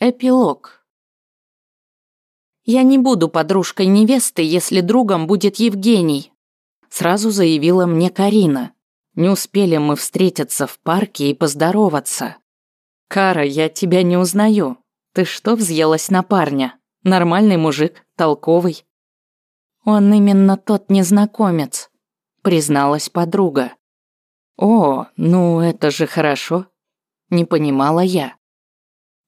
Эпилог. «Я не буду подружкой невесты, если другом будет Евгений», сразу заявила мне Карина. Не успели мы встретиться в парке и поздороваться. «Кара, я тебя не узнаю. Ты что взъелась на парня? Нормальный мужик, толковый». «Он именно тот незнакомец», призналась подруга. «О, ну это же хорошо», не понимала я.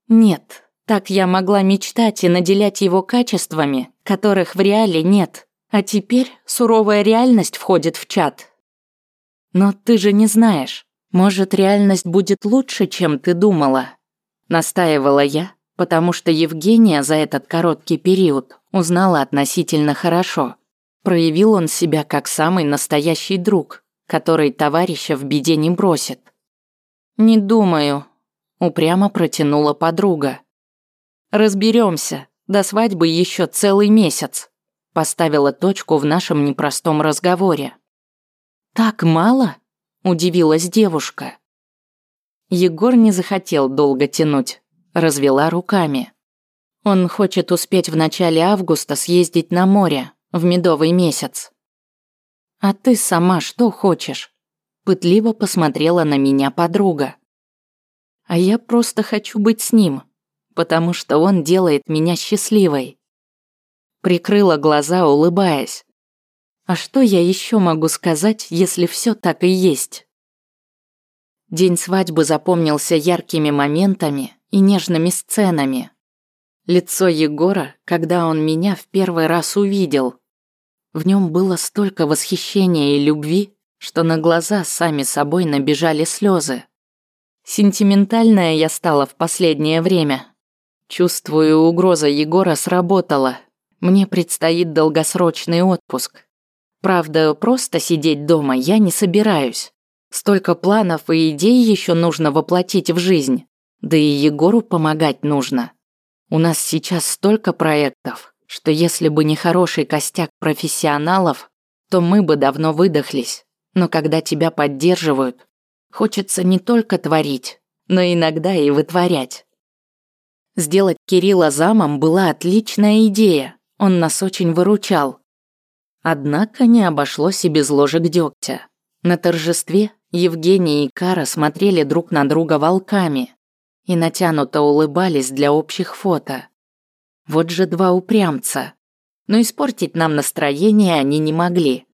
Нет, так я могла мечтать и наделять его качествами, которых в реале нет. А теперь суровая реальность входит в чат. Но ты же не знаешь, может, реальность будет лучше, чем ты думала. Настаивала я, потому что Евгения за этот короткий период узнала относительно хорошо. Проявил он себя как самый настоящий друг, который товарища в беде не бросит. «Не думаю», упрямо протянула подруга. Разберемся. До свадьбы еще целый месяц. Поставила точку в нашем непростом разговоре. Так мало? удивилась девушка. Егор не захотел долго тянуть, развела руками. Он хочет успеть в начале августа съездить на море, в медовый месяц. А ты сама что хочешь? Пытливо посмотрела на меня подруга. А я просто хочу быть с ним, потому что он делает меня счастливой. Прикрыла глаза, улыбаясь. А что я еще могу сказать, если все так и есть? День свадьбы запомнился яркими моментами и нежными сценами. Лицо Егора, когда он меня в первый раз увидел. В нем было столько восхищения и любви, что на глаза сами собой набежали слезы. Сентиментальная я стала в последнее время. Чувствую, угроза Егора сработала. Мне предстоит долгосрочный отпуск. Правда, просто сидеть дома я не собираюсь. Столько планов и идей еще нужно воплотить в жизнь. Да и Егору помогать нужно. У нас сейчас столько проектов, что если бы не хороший костяк профессионалов, то мы бы давно выдохлись. Но когда тебя поддерживают, Хочется не только творить, но иногда и вытворять. Сделать Кирилла замом была отличная идея, он нас очень выручал. Однако не обошлось и без ложек дегтя. На торжестве Евгений и Кара смотрели друг на друга волками и натянуто улыбались для общих фото. Вот же два упрямца. Но испортить нам настроение они не могли.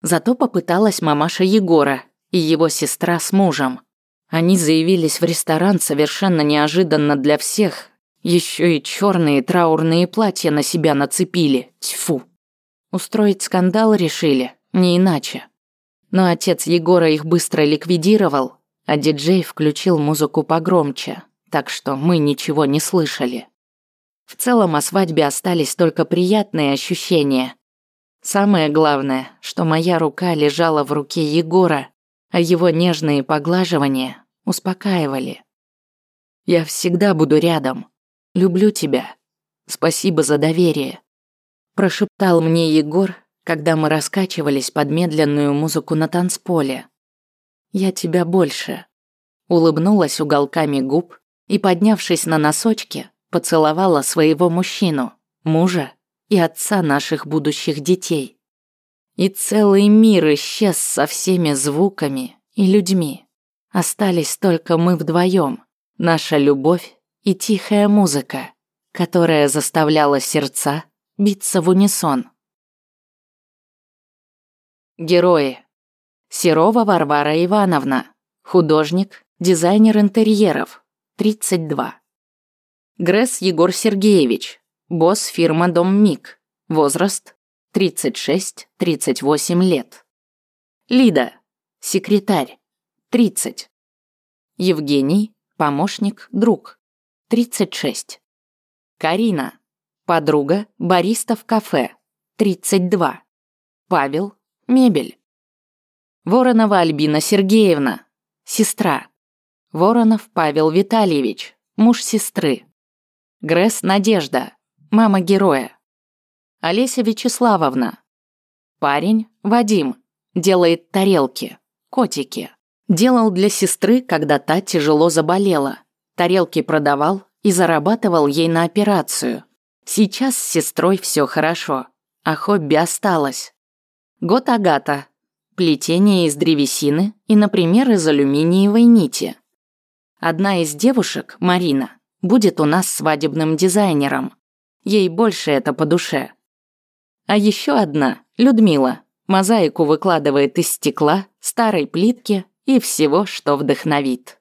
Зато попыталась мамаша Егора и его сестра с мужем. Они заявились в ресторан совершенно неожиданно для всех. Еще и черные траурные платья на себя нацепили. Тьфу. Устроить скандал решили, не иначе. Но отец Егора их быстро ликвидировал, а диджей включил музыку погромче, так что мы ничего не слышали. В целом о свадьбе остались только приятные ощущения. Самое главное, что моя рука лежала в руке Егора, а его нежные поглаживания успокаивали. «Я всегда буду рядом. Люблю тебя. Спасибо за доверие», – прошептал мне Егор, когда мы раскачивались под медленную музыку на танцполе. «Я тебя больше», – улыбнулась уголками губ и, поднявшись на носочки, поцеловала своего мужчину, мужа и отца наших будущих детей. И целый мир исчез со всеми звуками и людьми. Остались только мы вдвоем, наша любовь и тихая музыка, которая заставляла сердца биться в унисон. Герои. Серова Варвара Ивановна. Художник, дизайнер интерьеров. 32. Гресс Егор Сергеевич. Босс фирма Дом Мик. Возраст 36-38 лет. Лида, секретарь, 30. Евгений, помощник, друг, 36. Карина, подруга, бариста в кафе, 32. Павел, мебель. Воронова Альбина Сергеевна, сестра. Воронов Павел Витальевич, муж сестры. Гресс Надежда, мама героя. Олеся Вячеславовна. Парень Вадим. Делает тарелки. Котики. Делал для сестры, когда та тяжело заболела. Тарелки продавал и зарабатывал ей на операцию. Сейчас с сестрой все хорошо, а хобби осталось. Год Агата. Плетение из древесины и, например, из алюминиевой нити. Одна из девушек, Марина, будет у нас свадебным дизайнером. Ей больше это по душе. А еще одна, Людмила, мозаику выкладывает из стекла, старой плитки и всего, что вдохновит.